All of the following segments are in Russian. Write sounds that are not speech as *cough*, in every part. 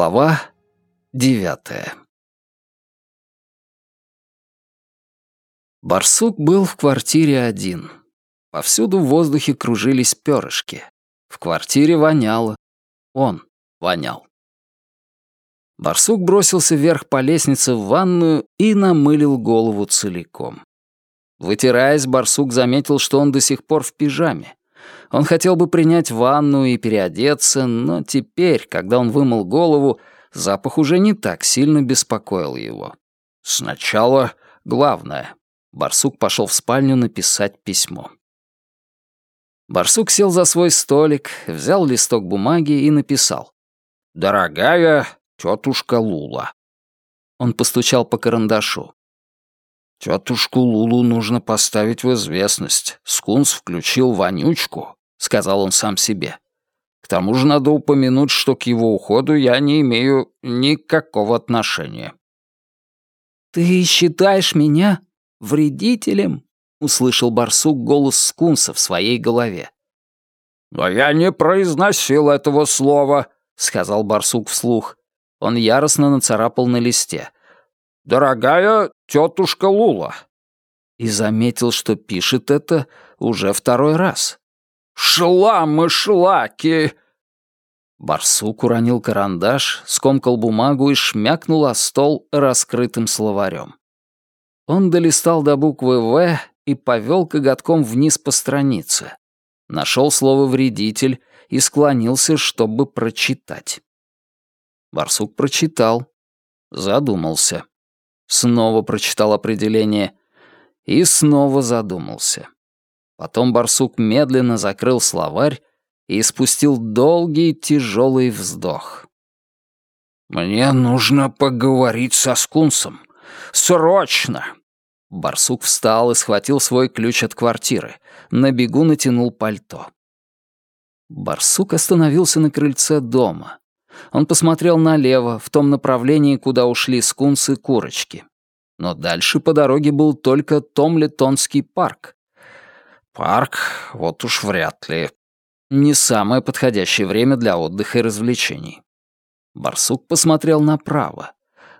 Глава девятая Барсук был в квартире один. Повсюду в воздухе кружились перышки. В квартире воняло. Он вонял. Барсук бросился вверх по лестнице в ванную и намылил голову целиком. Вытираясь, барсук заметил, что он до сих пор в пижаме. Он хотел бы принять ванну и переодеться, но теперь, когда он вымыл голову, запах уже не так сильно беспокоил его. Сначала главное. Барсук пошел в спальню написать письмо. Барсук сел за свой столик, взял листок бумаги и написал. «Дорогая тетушка Лула». Он постучал по карандашу. «Тетушку Лулу нужно поставить в известность. Скунс включил вонючку», — сказал он сам себе. «К тому же надо упомянуть, что к его уходу я не имею никакого отношения». «Ты считаешь меня вредителем?» — услышал барсук голос Скунса в своей голове. «Но я не произносил этого слова», — сказал барсук вслух. Он яростно нацарапал на листе дорогая тетушка Лула». И заметил, что пишет это уже второй раз. «Шламы, шлаки!» Барсук уронил карандаш, скомкал бумагу и шмякнул о стол раскрытым словарем. Он долистал до буквы «В» и повел коготком вниз по странице. Нашел слово «вредитель» и склонился, чтобы прочитать. Барсук прочитал, задумался. Снова прочитал определение и снова задумался. Потом барсук медленно закрыл словарь и спустил долгий тяжелый вздох. «Мне нужно поговорить со скунсом. Срочно!» Барсук встал и схватил свой ключ от квартиры. На бегу натянул пальто. Барсук остановился на крыльце дома. Он посмотрел налево, в том направлении, куда ушли скунсы курочки. Но дальше по дороге был только Томлетонский парк. Парк, вот уж вряд ли. Не самое подходящее время для отдыха и развлечений. Барсук посмотрел направо.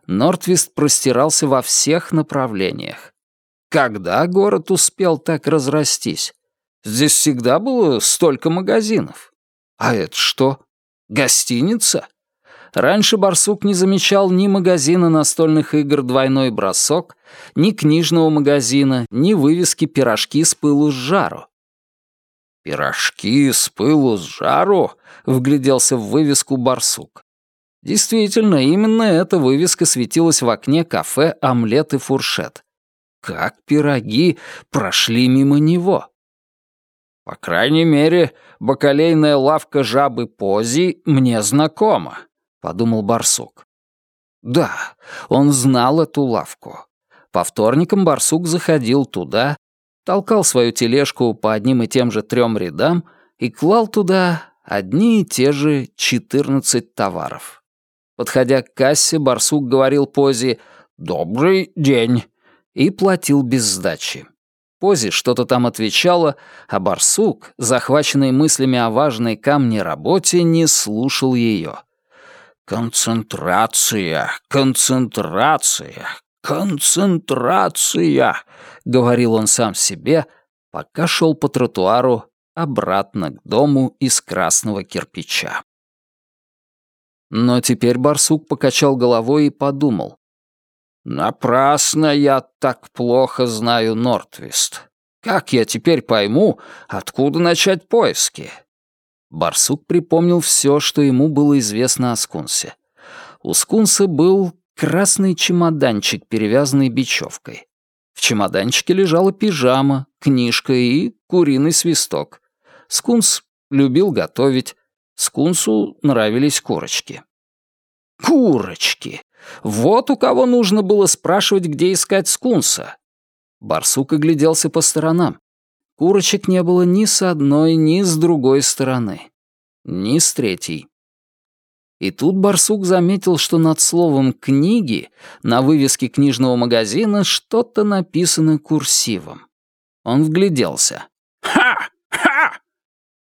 Нортвист простирался во всех направлениях. Когда город успел так разрастись? Здесь всегда было столько магазинов. А это что? Гостиница? Раньше барсук не замечал ни магазина настольных игр «Двойной бросок», ни книжного магазина, ни вывески «Пирожки с пылу с жару». «Пирожки с пылу с жару?» — вгляделся в вывеску барсук. Действительно, именно эта вывеска светилась в окне кафе «Омлет и фуршет». Как пироги прошли мимо него? По крайней мере, бакалейная лавка жабы Пози мне знакома, подумал барсук. Да, он знал эту лавку. По вторникам барсук заходил туда, толкал свою тележку по одним и тем же трем рядам и клал туда одни и те же четырнадцать товаров. Подходя к кассе, барсук говорил Пози «Добрый день» и платил без сдачи. Пози что-то там отвечала, а барсук, захваченный мыслями о важной камне работе, не слушал ее. «Концентрация, концентрация, концентрация», — говорил он сам себе, пока шел по тротуару обратно к дому из красного кирпича. Но теперь барсук покачал головой и подумал. Напрасно я так плохо знаю Нортвист. Как я теперь пойму, откуда начать поиски? Барсук припомнил все, что ему было известно о скунсе. У скунса был красный чемоданчик, перевязанный бечевкой. В чемоданчике лежала пижама, книжка и куриный свисток. Скунс любил готовить. Скунсу нравились курочки. Курочки! Вот у кого нужно было спрашивать, где искать скунса. Барсук огляделся по сторонам. Курочек не было ни с одной, ни с другой стороны. Ни с третьей. И тут барсук заметил, что над словом «книги» на вывеске книжного магазина что-то написано курсивом. Он вгляделся. «Ха! Ха!»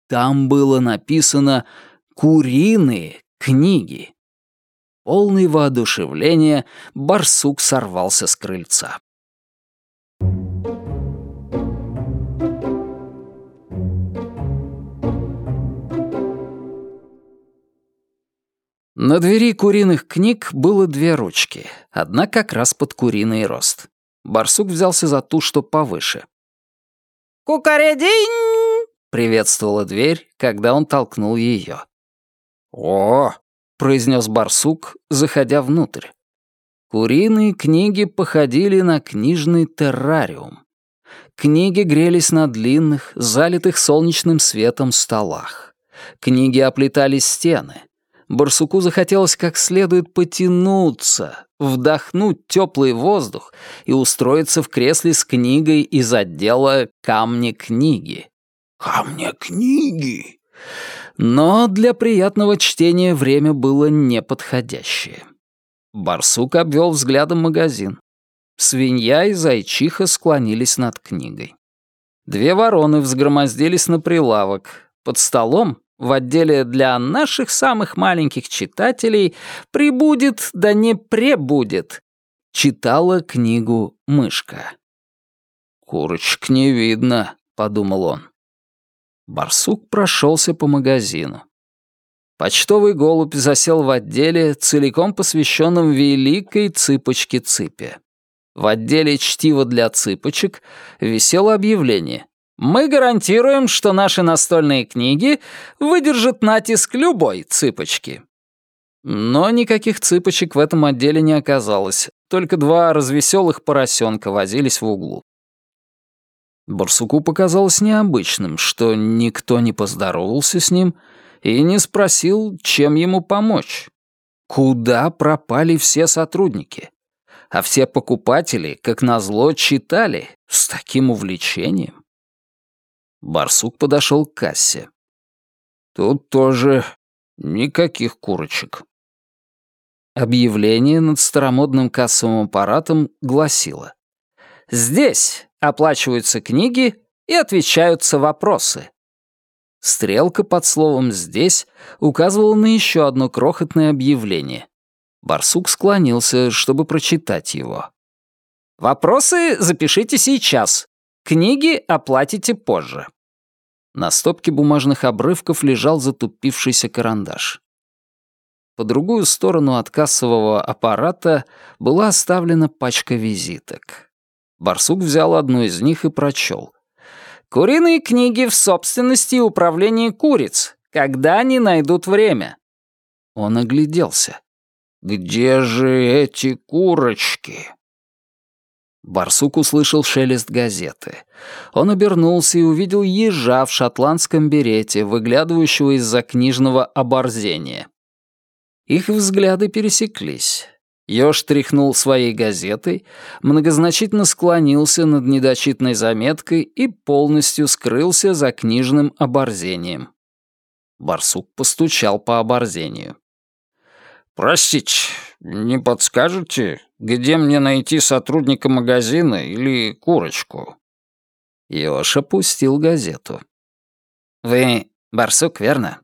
Там было написано «куриные книги». Полный воодушевления, барсук сорвался с крыльца. На двери куриных книг было две ручки, одна как раз под куриный рост. Барсук взялся за ту, что повыше. «Кукарединь!» — приветствовала дверь, когда он толкнул ее. «О!» — произнес барсук, заходя внутрь. Куриные книги походили на книжный террариум. Книги грелись на длинных, залитых солнечным светом столах. Книги оплетали стены. Барсуку захотелось как следует потянуться, вдохнуть теплый воздух и устроиться в кресле с книгой из отдела «Камни книги». «Камня книги!» Но для приятного чтения время было неподходящее. Барсук обвел взглядом магазин. Свинья и зайчиха склонились над книгой. Две вороны взгромоздились на прилавок. Под столом в отделе для наших самых маленьких читателей «Прибудет, да не пребудет» читала книгу «Мышка». «Курочек не видно», — подумал он. Барсук прошелся по магазину. Почтовый голубь засел в отделе, целиком посвященном великой цыпочке-цыпе. В отделе «Чтиво для цыпочек» висело объявление мы гарантируем, что наши настольные книги выдержат натиск любой цыпочки. Но никаких цыпочек в этом отделе не оказалось, только два развеселых поросенка возились в углу. Барсуку показалось необычным, что никто не поздоровался с ним и не спросил, чем ему помочь. Куда пропали все сотрудники? А все покупатели, как назло, читали с таким увлечением. Барсук подошел к кассе. «Тут тоже никаких курочек». Объявление над старомодным кассовым аппаратом гласило «Здесь оплачиваются книги и отвечаются вопросы». Стрелка под словом «здесь» указывала на еще одно крохотное объявление. Барсук склонился, чтобы прочитать его. «Вопросы запишите сейчас. Книги оплатите позже». На стопке бумажных обрывков лежал затупившийся карандаш. По другую сторону от кассового аппарата была оставлена пачка визиток. Барсук взял одну из них и прочел. «Куриные книги в собственности и управлении куриц. Когда они найдут время?» Он огляделся. «Где же эти курочки?» Барсук услышал шелест газеты. Он обернулся и увидел ежа в шотландском берете, выглядывающего из-за книжного оборзения. Их взгляды пересеклись. Ёж тряхнул своей газетой, многозначительно склонился над недочитанной заметкой и полностью скрылся за книжным оборзением. Барсук постучал по оборзению. «Простите, не подскажете, где мне найти сотрудника магазина или курочку?» Ёж опустил газету. «Вы барсук, верно?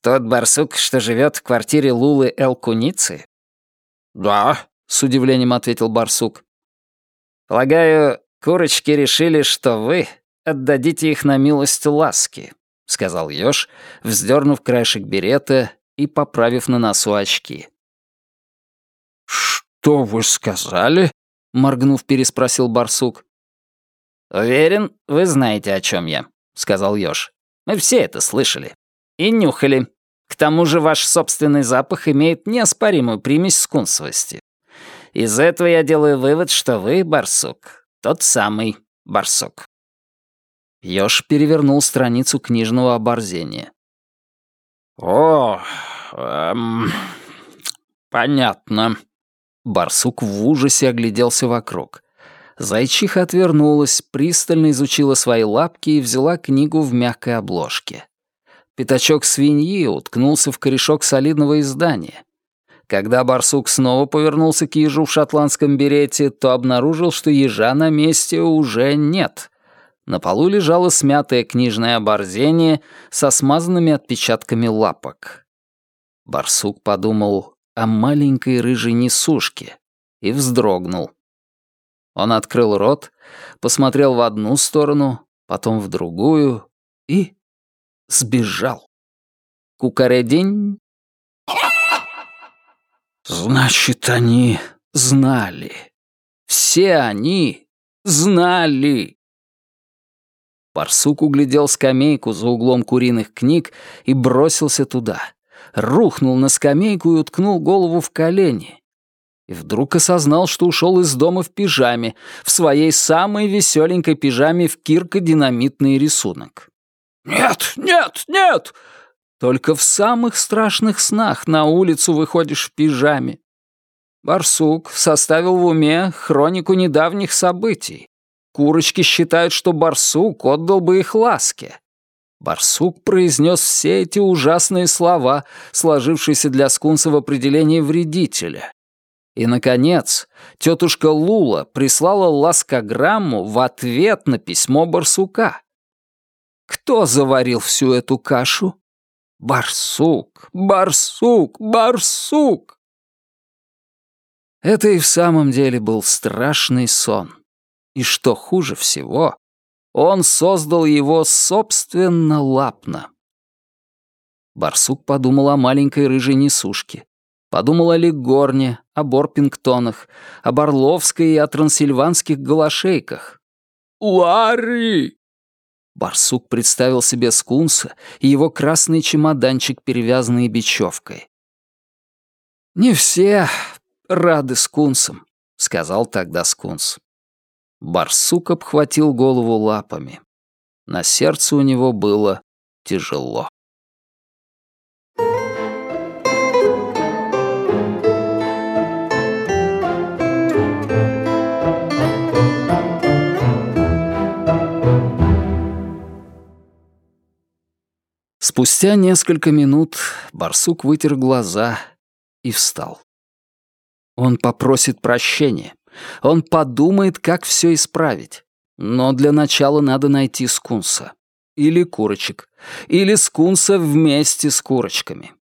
Тот барсук, что живет в квартире Лулы Элкуницы?» «Да», — с удивлением ответил барсук. «Полагаю, курочки решили, что вы отдадите их на милость ласки», — сказал Ёж, вздернув краешек берета и поправив на носу очки. «Что вы сказали?» — моргнув, переспросил барсук. «Уверен, вы знаете, о чем я», — сказал Ёж. «Мы все это слышали. И нюхали. К тому же ваш собственный запах имеет неоспоримую примесь скунсовости. Из этого я делаю вывод, что вы, барсук, тот самый барсук». Ёж перевернул страницу книжного оборзения. «О, эм, понятно». Барсук в ужасе огляделся вокруг. Зайчиха отвернулась, пристально изучила свои лапки и взяла книгу в мягкой обложке. Пятачок свиньи уткнулся в корешок солидного издания. Когда барсук снова повернулся к ежу в шотландском берете, то обнаружил, что ежа на месте уже нет. На полу лежало смятое книжное оборзение со смазанными отпечатками лапок. Барсук подумал о маленькой рыжей несушке и вздрогнул. Он открыл рот, посмотрел в одну сторону, потом в другую и сбежал. Кукаредень. Значит, они знали. Все они знали. Барсук углядел скамейку за углом куриных книг и бросился туда. Рухнул на скамейку и уткнул голову в колени. И вдруг осознал, что ушел из дома в пижаме, в своей самой веселенькой пижаме в кирка-динамитный рисунок. «Нет, нет, нет!» Только в самых страшных снах на улицу выходишь в пижаме. Барсук составил в уме хронику недавних событий. Курочки считают, что барсук отдал бы их ласке. Барсук произнес все эти ужасные слова, сложившиеся для скунса в определении вредителя. И, наконец, тетушка Лула прислала ласкограмму в ответ на письмо барсука. Кто заварил всю эту кашу? Барсук, барсук, барсук! Это и в самом деле был страшный сон. И что хуже всего, он создал его собственно лапно. Барсук подумал о маленькой рыжей несушке. Подумал о Лигорне, о Борпингтонах, о Орловской и о трансильванских голошейках. «Ларри!» Барсук представил себе скунса и его красный чемоданчик, перевязанный бечевкой. «Не все рады скунсам», — сказал тогда скунс. Барсук обхватил голову лапами. На сердце у него было тяжело. Спустя несколько минут барсук вытер глаза и встал. Он попросит прощения. Он подумает, как все исправить. Но для начала надо найти скунса. Или курочек. Или скунса вместе с курочками.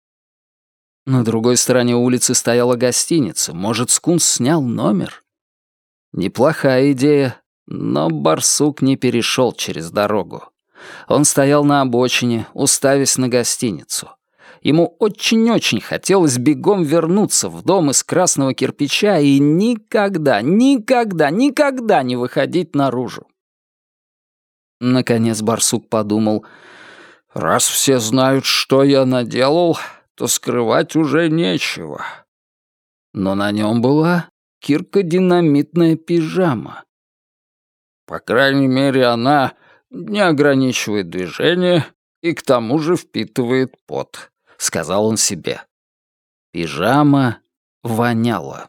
На другой стороне улицы стояла гостиница. Может, скунс снял номер? Неплохая идея, но барсук не перешел через дорогу. Он стоял на обочине, уставясь на гостиницу. Ему очень-очень хотелось бегом вернуться в дом из красного кирпича и никогда, никогда, никогда не выходить наружу. Наконец барсук подумал, «Раз все знают, что я наделал, то скрывать уже нечего». Но на нем была кирка-динамитная пижама. По крайней мере, она не ограничивает движение и к тому же впитывает пот», — сказал он себе. Пижама воняла.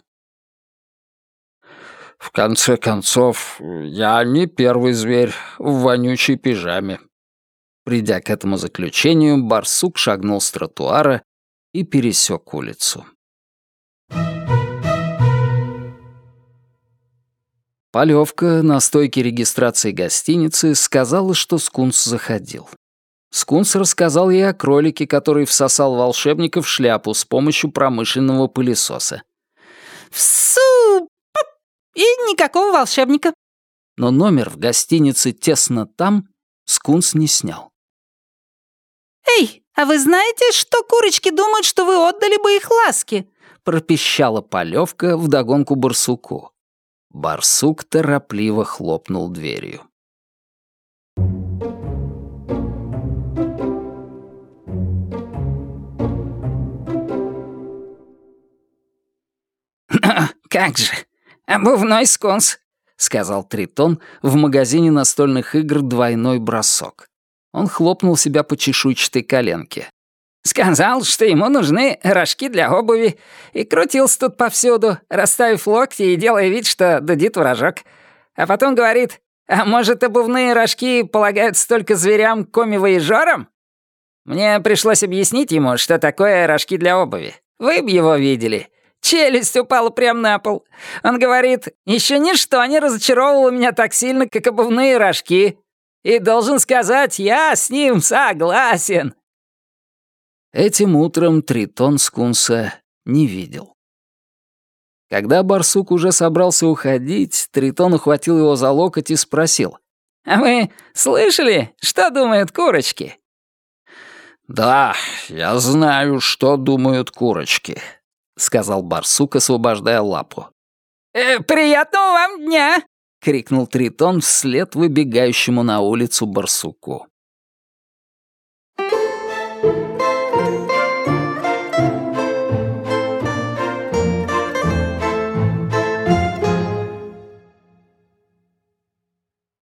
«В конце концов, я не первый зверь в вонючей пижаме». Придя к этому заключению, барсук шагнул с тротуара и пересек улицу. Полевка на стойке регистрации гостиницы сказала, что Скунс заходил. Скунс рассказал ей о кролике, который всосал волшебника в шляпу с помощью промышленного пылесоса. «Всу! И никакого волшебника!» Но номер в гостинице «Тесно там» Скунс не снял. «Эй, а вы знаете, что курочки думают, что вы отдали бы их ласки?» пропищала Полевка вдогонку барсуку. Барсук торопливо хлопнул дверью. *clears throat* «Как же! Обувной скунс!» — сказал Тритон в магазине настольных игр «Двойной бросок». Он хлопнул себя по чешуйчатой коленке. Сказал, что ему нужны рожки для обуви, и крутился тут повсюду, расставив локти и делая вид, что дудит вражок. А потом говорит, а может, обувные рожки полагаются только зверям коми-воежорам? Мне пришлось объяснить ему, что такое рожки для обуви. Вы б его видели. Челюсть упала прямо на пол. Он говорит, еще ничто не разочаровывало меня так сильно, как обувные рожки. И должен сказать, я с ним согласен. Этим утром Тритон Скунса не видел. Когда барсук уже собрался уходить, Тритон ухватил его за локоть и спросил. «А вы слышали, что думают курочки?» «Да, я знаю, что думают курочки», — сказал барсук, освобождая лапу. «Э, «Приятного вам дня!» — крикнул Тритон вслед выбегающему на улицу барсуку.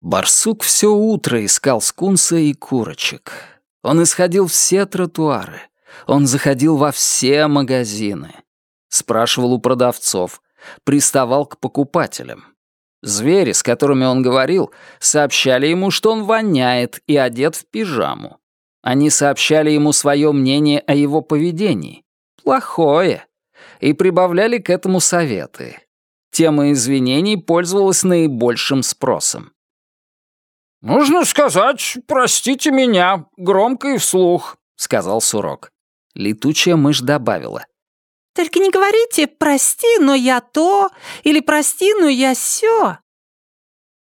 Барсук все утро искал скунса и курочек. Он исходил все тротуары. Он заходил во все магазины. Спрашивал у продавцов. Приставал к покупателям. Звери, с которыми он говорил, сообщали ему, что он воняет и одет в пижаму. Они сообщали ему свое мнение о его поведении. Плохое. И прибавляли к этому советы. Тема извинений пользовалась наибольшим спросом. «Нужно сказать, простите меня, громко и вслух», — сказал Сурок. Летучая мышь добавила. «Только не говорите «прости, но я то» или «прости, но я сё».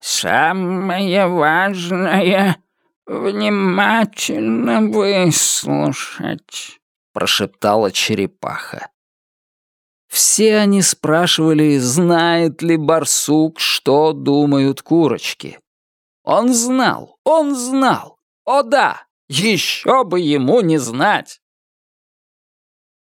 «Самое важное — внимательно выслушать», — прошептала черепаха. Все они спрашивали, знает ли барсук, что думают курочки. Он знал, он знал. О да, еще бы ему не знать.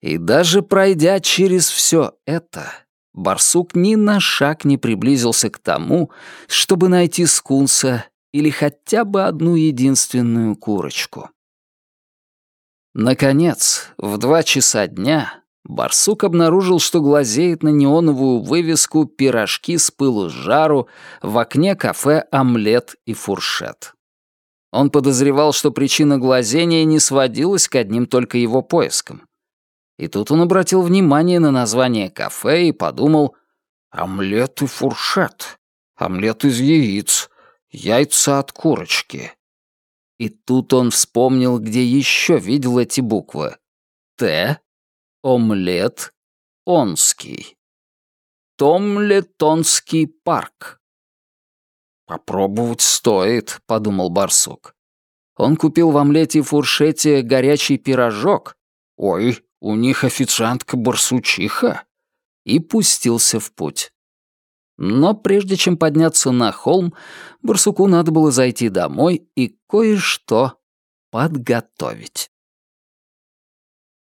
И даже пройдя через все это, барсук ни на шаг не приблизился к тому, чтобы найти скунса или хотя бы одну единственную курочку. Наконец, в два часа дня Барсук обнаружил, что глазеет на неоновую вывеску «Пирожки с пылу с жару» в окне кафе «Омлет и фуршет». Он подозревал, что причина глазения не сводилась к одним только его поискам. И тут он обратил внимание на название кафе и подумал «Омлет и фуршет, омлет из яиц, яйца от курочки». И тут он вспомнил, где еще видел эти буквы. «Т», Омлет Онский. Томлетонский парк. «Попробовать стоит», — подумал барсук. Он купил в омлете и фуршете горячий пирожок. Ой, у них официантка барсучиха. И пустился в путь. Но прежде чем подняться на холм, барсуку надо было зайти домой и кое-что подготовить.